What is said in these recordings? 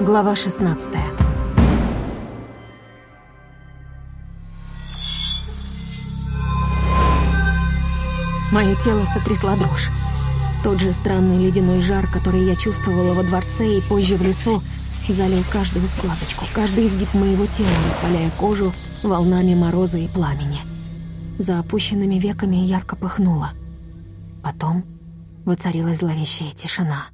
Глава 16 Мое тело сотрясла дрожь. Тот же странный ледяной жар, который я чувствовала во дворце и позже в лесу, залил каждую складочку, каждый изгиб моего тела, распаляя кожу волнами мороза и пламени. За опущенными веками ярко пыхнуло. Потом воцарилась зловещая тишина.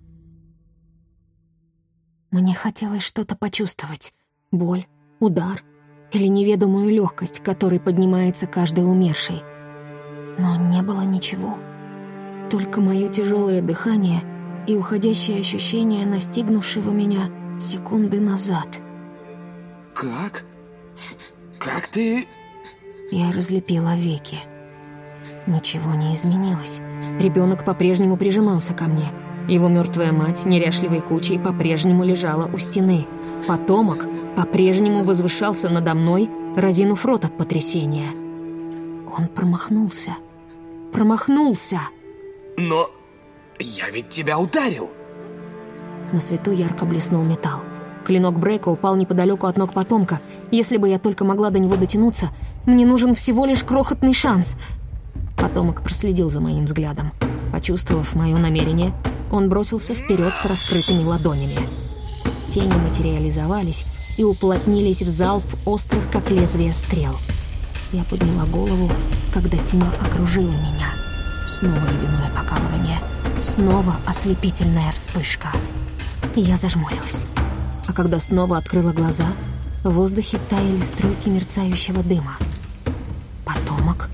Мне хотелось что-то почувствовать. Боль, удар или неведомую легкость, которой поднимается каждый умерший. Но не было ничего. Только мое тяжелое дыхание и уходящее ощущение настигнувшего меня секунды назад. Как? Как ты... Я разлепила веки. Ничего не изменилось. Ребенок по-прежнему прижимался ко мне. Его мертвая мать неряшливой кучей по-прежнему лежала у стены. Потомок по-прежнему возвышался надо мной, разинув рот от потрясения. Он промахнулся. Промахнулся! Но я ведь тебя ударил. На свету ярко блеснул металл. Клинок Брейка упал неподалеку от ног потомка. Если бы я только могла до него дотянуться, мне нужен всего лишь крохотный шанс. Потомок проследил за моим взглядом. Почувствовав мое намерение, он бросился вперед с раскрытыми ладонями. Тени материализовались и уплотнились в залп острых, как лезвие стрел. Я подняла голову, когда тьма окружила меня. Снова ледяное покалывание. Снова ослепительная вспышка. Я зажмурилась. А когда снова открыла глаза, в воздухе таяли струйки мерцающего дыма. Потомок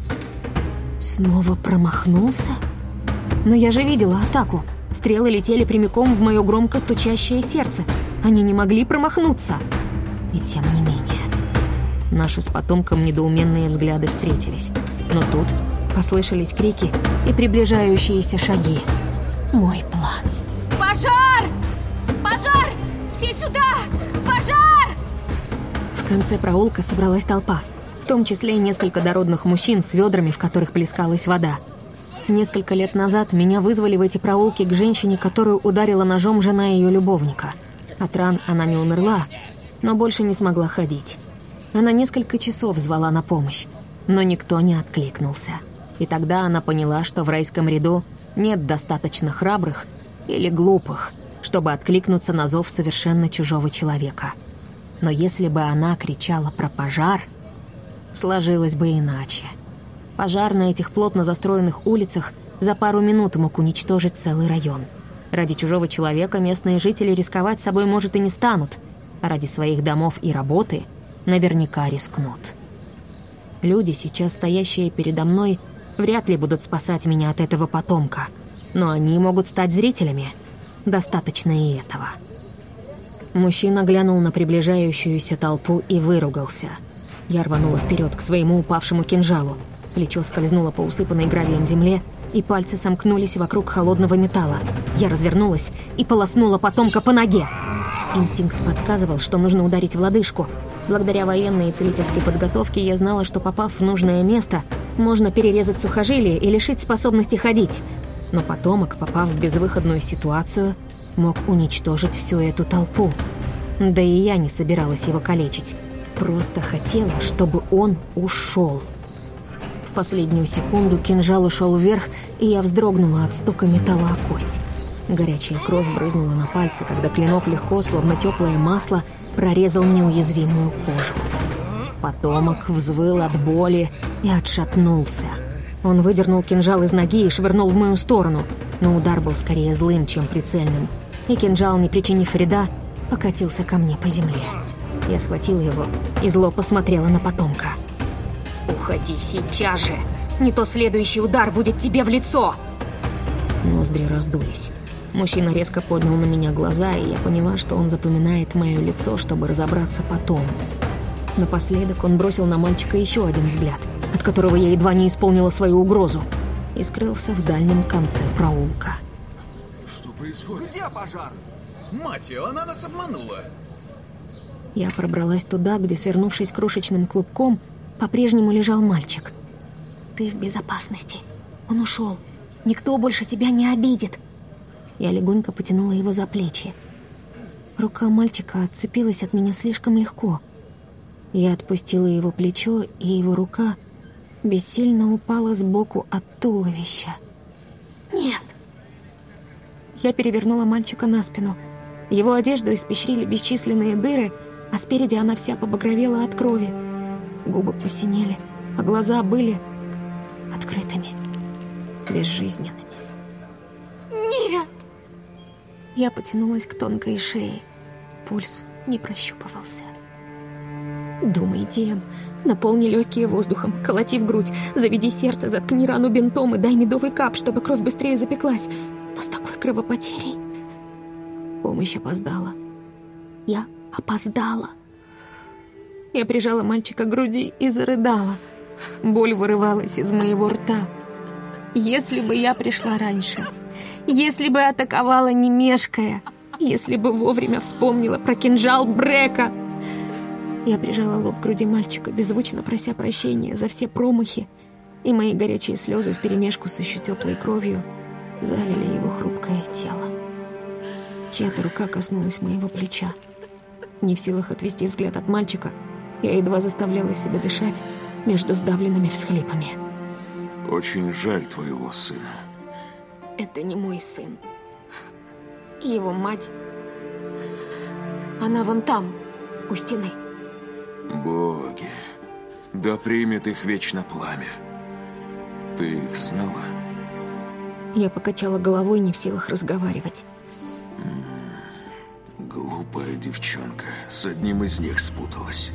снова промахнулся? Но я же видела атаку. Стрелы летели прямиком в мое громко стучащее сердце. Они не могли промахнуться. И тем не менее. Наши с потомком недоуменные взгляды встретились. Но тут послышались крики и приближающиеся шаги. Мой план. Пожар! Пожар! Все сюда! Пожар! В конце проулка собралась толпа, в том числе и несколько дородных мужчин с ведрами, в которых плескалась вода. Несколько лет назад меня вызвали в эти проулки к женщине, которую ударила ножом жена ее любовника. От ран она не умерла, но больше не смогла ходить. Она несколько часов звала на помощь, но никто не откликнулся. И тогда она поняла, что в райском ряду нет достаточно храбрых или глупых, чтобы откликнуться на зов совершенно чужого человека. Но если бы она кричала про пожар, сложилось бы иначе. Пожар на этих плотно застроенных улицах за пару минут мог уничтожить целый район. Ради чужого человека местные жители рисковать собой, может, и не станут, а ради своих домов и работы наверняка рискнут. Люди, сейчас стоящие передо мной, вряд ли будут спасать меня от этого потомка, но они могут стать зрителями. Достаточно и этого. Мужчина глянул на приближающуюся толпу и выругался. Я рванула вперед к своему упавшему кинжалу. Плечо скользнуло по усыпанной гравием земле, и пальцы сомкнулись вокруг холодного металла. Я развернулась и полоснула потомка по ноге. Инстинкт подсказывал, что нужно ударить в лодыжку. Благодаря военной и целительской подготовке я знала, что попав в нужное место, можно перерезать сухожилие и лишить способности ходить. Но потомок, попав в безвыходную ситуацию, мог уничтожить всю эту толпу. Да и я не собиралась его калечить. Просто хотела, чтобы он ушел. Последнюю секунду кинжал ушел вверх, и я вздрогнула от стука металла о кость. Горячая кровь брызнула на пальцы, когда клинок легко, словно теплое масло, прорезал неуязвимую кожу. Потомок взвыл от боли и отшатнулся. Он выдернул кинжал из ноги и швырнул в мою сторону, но удар был скорее злым, чем прицельным. И кинжал, не причинив вреда, покатился ко мне по земле. Я схватила его и зло посмотрела на потомка. «Уходи сейчас же! Не то следующий удар будет тебе в лицо!» Ноздри раздулись. Мужчина резко поднял на меня глаза, и я поняла, что он запоминает мое лицо, чтобы разобраться потом. Напоследок он бросил на мальчика еще один взгляд, от которого я едва не исполнила свою угрозу, и скрылся в дальнем конце проулка. Что происходит? Где пожар? Мать ее, она нас обманула. Я пробралась туда, где, свернувшись крошечным клубком, по-прежнему лежал мальчик. «Ты в безопасности. Он ушел. Никто больше тебя не обидит». Я легонько потянула его за плечи. Рука мальчика отцепилась от меня слишком легко. Я отпустила его плечо, и его рука бессильно упала сбоку от туловища. «Нет!» Я перевернула мальчика на спину. Его одежду испещрили бесчисленные дыры, а спереди она вся побагровела от крови. Губы посинели, а глаза были открытыми, безжизненными. «Нет!» Я потянулась к тонкой шее. Пульс не прощупывался. «Думай, Диэм, наполни легкие воздухом, колоти в грудь, заведи сердце, заткни рану бинтом и дай медовый кап, чтобы кровь быстрее запеклась. Но с такой кровопотерей...» Помощь опоздала. Я опоздала. Я прижала мальчика к груди и зарыдала. Боль вырывалась из моего рта. Если бы я пришла раньше, если бы атаковала не мешкая, если бы вовремя вспомнила про кинжал Брека. Я прижала лоб к груди мальчика, беззвучно прося прощения за все промахи, и мои горячие слезы вперемешку с еще теплой кровью залили его хрупкое тело. Чья-то рука коснулась моего плеча. Не в силах отвести взгляд от мальчика, я едва заставляла себя дышать между сдавленными всхлипами. Очень жаль твоего сына. Это не мой сын. Его мать... Она вон там, у стены. Боги, да примет их вечно пламя. Ты их знала? Я покачала головой, не в силах разговаривать. Глупая девчонка с одним из них спуталась.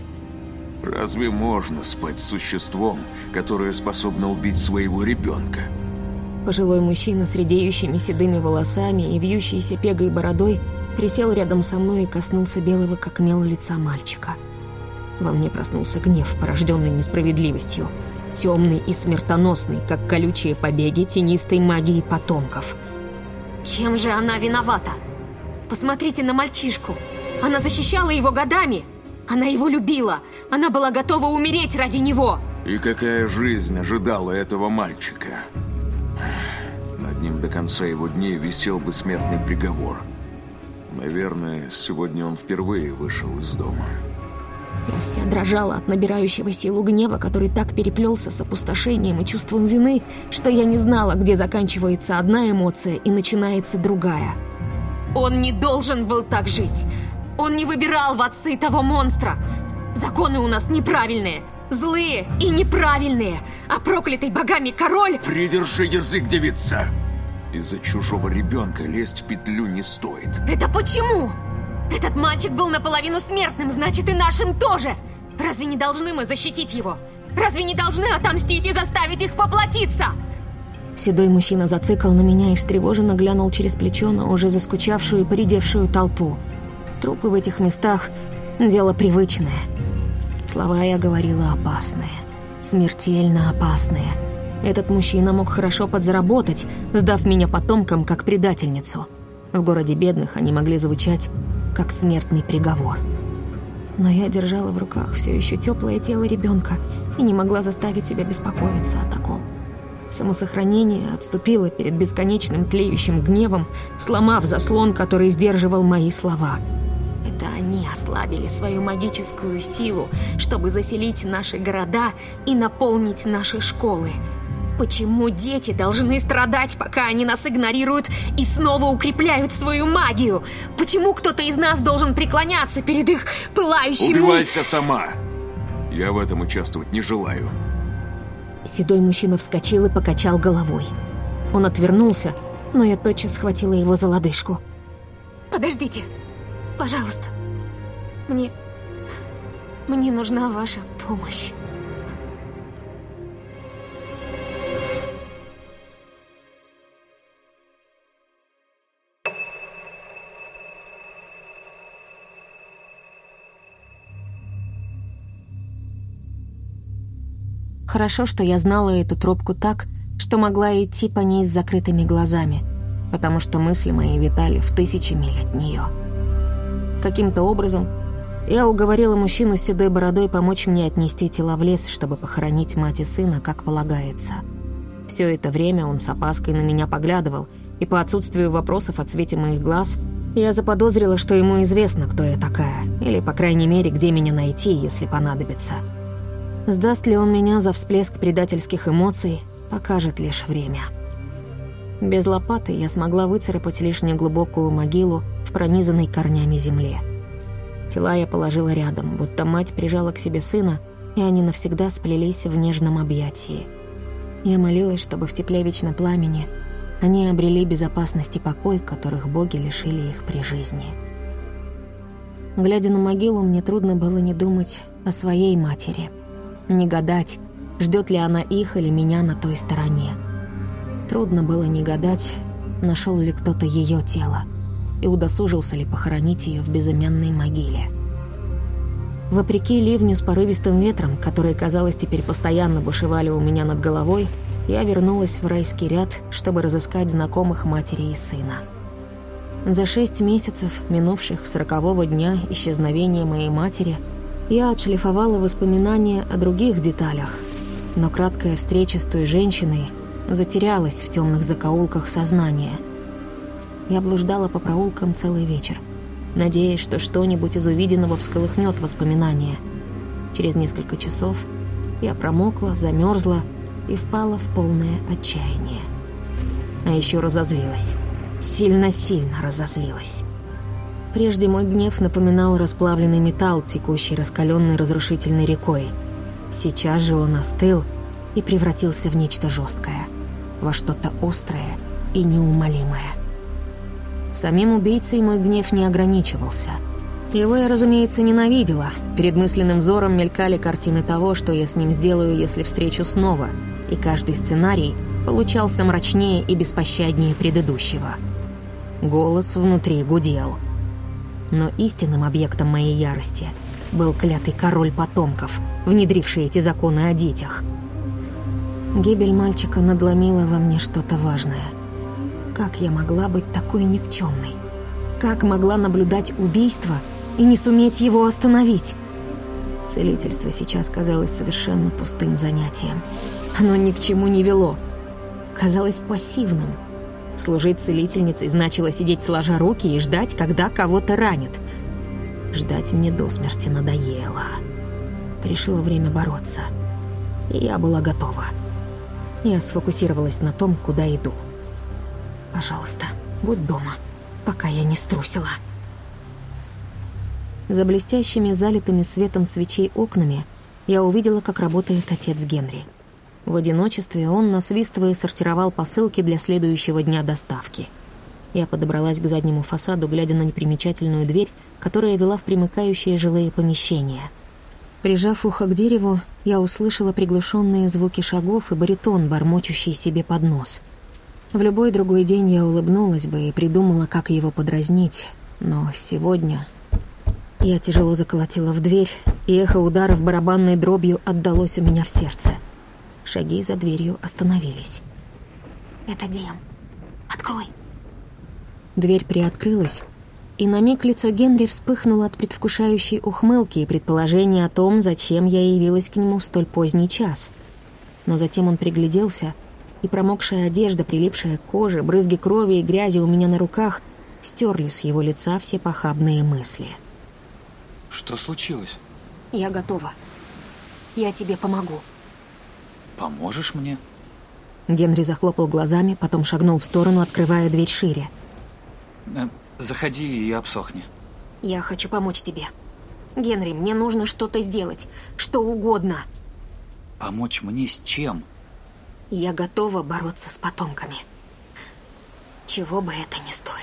Разве можно спать с существом, которое способно убить своего ребенка? Пожилой мужчина с редеющими седыми волосами и вьющейся пегой бородой присел рядом со мной и коснулся белого, как мел, лица мальчика. Во мне проснулся гнев, порожденный несправедливостью, темный и смертоносный, как колючие побеги тенистой магии потомков. Чем же она виновата? Посмотрите на мальчишку. Она защищала его годами. Она его любила. Она была готова умереть ради него. И какая жизнь ожидала этого мальчика? Над ним до конца его дней висел бы смертный приговор. Наверное, сегодня он впервые вышел из дома. Я вся дрожала от набирающего силу гнева, который так переплелся с опустошением и чувством вины, что я не знала, где заканчивается одна эмоция и начинается другая. Он не должен был так жить. Он не выбирал в отцы того монстра. Законы у нас неправильные. Злые и неправильные. А проклятый богами король... Придержи язык, девица! Из-за чужого ребенка лезть в петлю не стоит. Это почему? Этот мальчик был наполовину смертным, значит и нашим тоже. Разве не должны мы защитить его? Разве не должны отомстить и заставить их поплатиться? Седой мужчина зацикал на меня и встревоженно глянул через плечо на уже заскучавшую и поредевшую толпу. Трупы в этих местах — дело привычное. Слова я говорила опасные. Смертельно опасные. Этот мужчина мог хорошо подзаработать, сдав меня потомкам как предательницу. В городе бедных они могли звучать как смертный приговор. Но я держала в руках все еще теплое тело ребенка и не могла заставить себя беспокоиться о таком. Самосохранение отступило перед бесконечным тлеющим гневом, сломав заслон, который сдерживал мои слова — это они ослабили свою магическую силу, чтобы заселить наши города и наполнить наши школы. Почему дети должны страдать, пока они нас игнорируют и снова укрепляют свою магию? Почему кто-то из нас должен преклоняться перед их пылающими... Убивайся сама! Я в этом участвовать не желаю. Седой мужчина вскочил и покачал головой. Он отвернулся, но я тотчас схватила его за лодыжку. «Подождите!» Пожалуйста, мне... Мне нужна ваша помощь. Хорошо, что я знала эту тропку так, что могла идти по ней с закрытыми глазами, потому что мысли мои витали в тысячи миль от нее. Каким-то образом я уговорила мужчину с седой бородой помочь мне отнести тела в лес, чтобы похоронить мать и сына, как полагается. Все это время он с опаской на меня поглядывал, и по отсутствию вопросов от свете моих глаз Я заподозрила, что ему известно, кто я такая, или, по крайней мере, где меня найти, если понадобится. Сдаст ли он меня за всплеск предательских эмоций, покажет лишь время. Без лопаты я смогла выцарапать лишь неглубокую могилу в пронизанной корнями земле. Тела я положила рядом, будто мать прижала к себе сына, и они навсегда сплелись в нежном объятии. Я молилась, чтобы в тепле вечно пламени они обрели безопасность и покой, которых боги лишили их при жизни. Глядя на могилу, мне трудно было не думать о своей матери. Не гадать, ждет ли она их или меня на той стороне. Трудно было не гадать, нашел ли кто-то ее тело и удосужился ли похоронить ее в безымянной могиле. Вопреки ливню с порывистым ветром, которые, казалось, теперь постоянно бушевали у меня над головой, я вернулась в райский ряд, чтобы разыскать знакомых матери и сына. За шесть месяцев, минувших с рокового дня исчезновения моей матери, я отшлифовала воспоминания о других деталях, но краткая встреча с той женщиной затерялась в темных закоулках сознания. Я блуждала по проулкам целый вечер, надеясь, что что-нибудь из увиденного всколыхнет воспоминания. Через несколько часов я промокла, замерзла и впала в полное отчаяние. А еще разозлилась. Сильно-сильно разозлилась. Прежде мой гнев напоминал расплавленный металл, текущий раскаленной разрушительной рекой. Сейчас же он остыл и превратился в нечто жесткое, во что-то острое и неумолимое. Самим убийцей мой гнев не ограничивался. Его я, разумеется, ненавидела. Перед мысленным взором мелькали картины того, что я с ним сделаю, если встречу снова, и каждый сценарий получался мрачнее и беспощаднее предыдущего. Голос внутри гудел. Но истинным объектом моей ярости был клятый король потомков, внедривший эти законы о детях. Гибель мальчика надломила во мне что-то важное. Как я могла быть такой никчемной? Как могла наблюдать убийство и не суметь его остановить? Целительство сейчас казалось совершенно пустым занятием. Оно ни к чему не вело. Казалось пассивным. Служить целительницей значило сидеть сложа руки и ждать, когда кого-то ранит. Ждать мне до смерти надоело. Пришло время бороться. И я была готова. Я сфокусировалась на том, куда иду. Пожалуйста, будь дома, пока я не струсила. За блестящими залитыми светом свечей окнами я увидела, как работает отец Генри. В одиночестве он, насвистывая, сортировал посылки для следующего дня доставки. Я подобралась к заднему фасаду, глядя на непримечательную дверь, которая вела в примыкающие жилые помещения. Прижав ухо к дереву, я услышала приглушенные звуки шагов и баритон, бормочущий себе под нос. В любой другой день я улыбнулась бы и придумала, как его подразнить, но сегодня... Я тяжело заколотила в дверь, и эхо ударов барабанной дробью отдалось у меня в сердце — Шаги за дверью остановились. «Это Дем. Открой!» Дверь приоткрылась, и на миг лицо Генри вспыхнуло от предвкушающей ухмылки и предположения о том, зачем я явилась к нему в столь поздний час. Но затем он пригляделся, и промокшая одежда, прилипшая к коже, брызги крови и грязи у меня на руках стерли с его лица все похабные мысли. Что случилось? Я готова. Я тебе помогу. Поможешь мне? Генри захлопал глазами, потом шагнул в сторону, открывая дверь шире. Э, заходи и обсохни. Я хочу помочь тебе. Генри, мне нужно что-то сделать. Что угодно. Помочь мне с чем? Я готова бороться с потомками. Чего бы это ни стоило.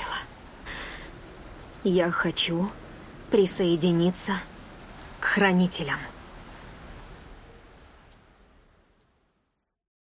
Я хочу присоединиться к хранителям.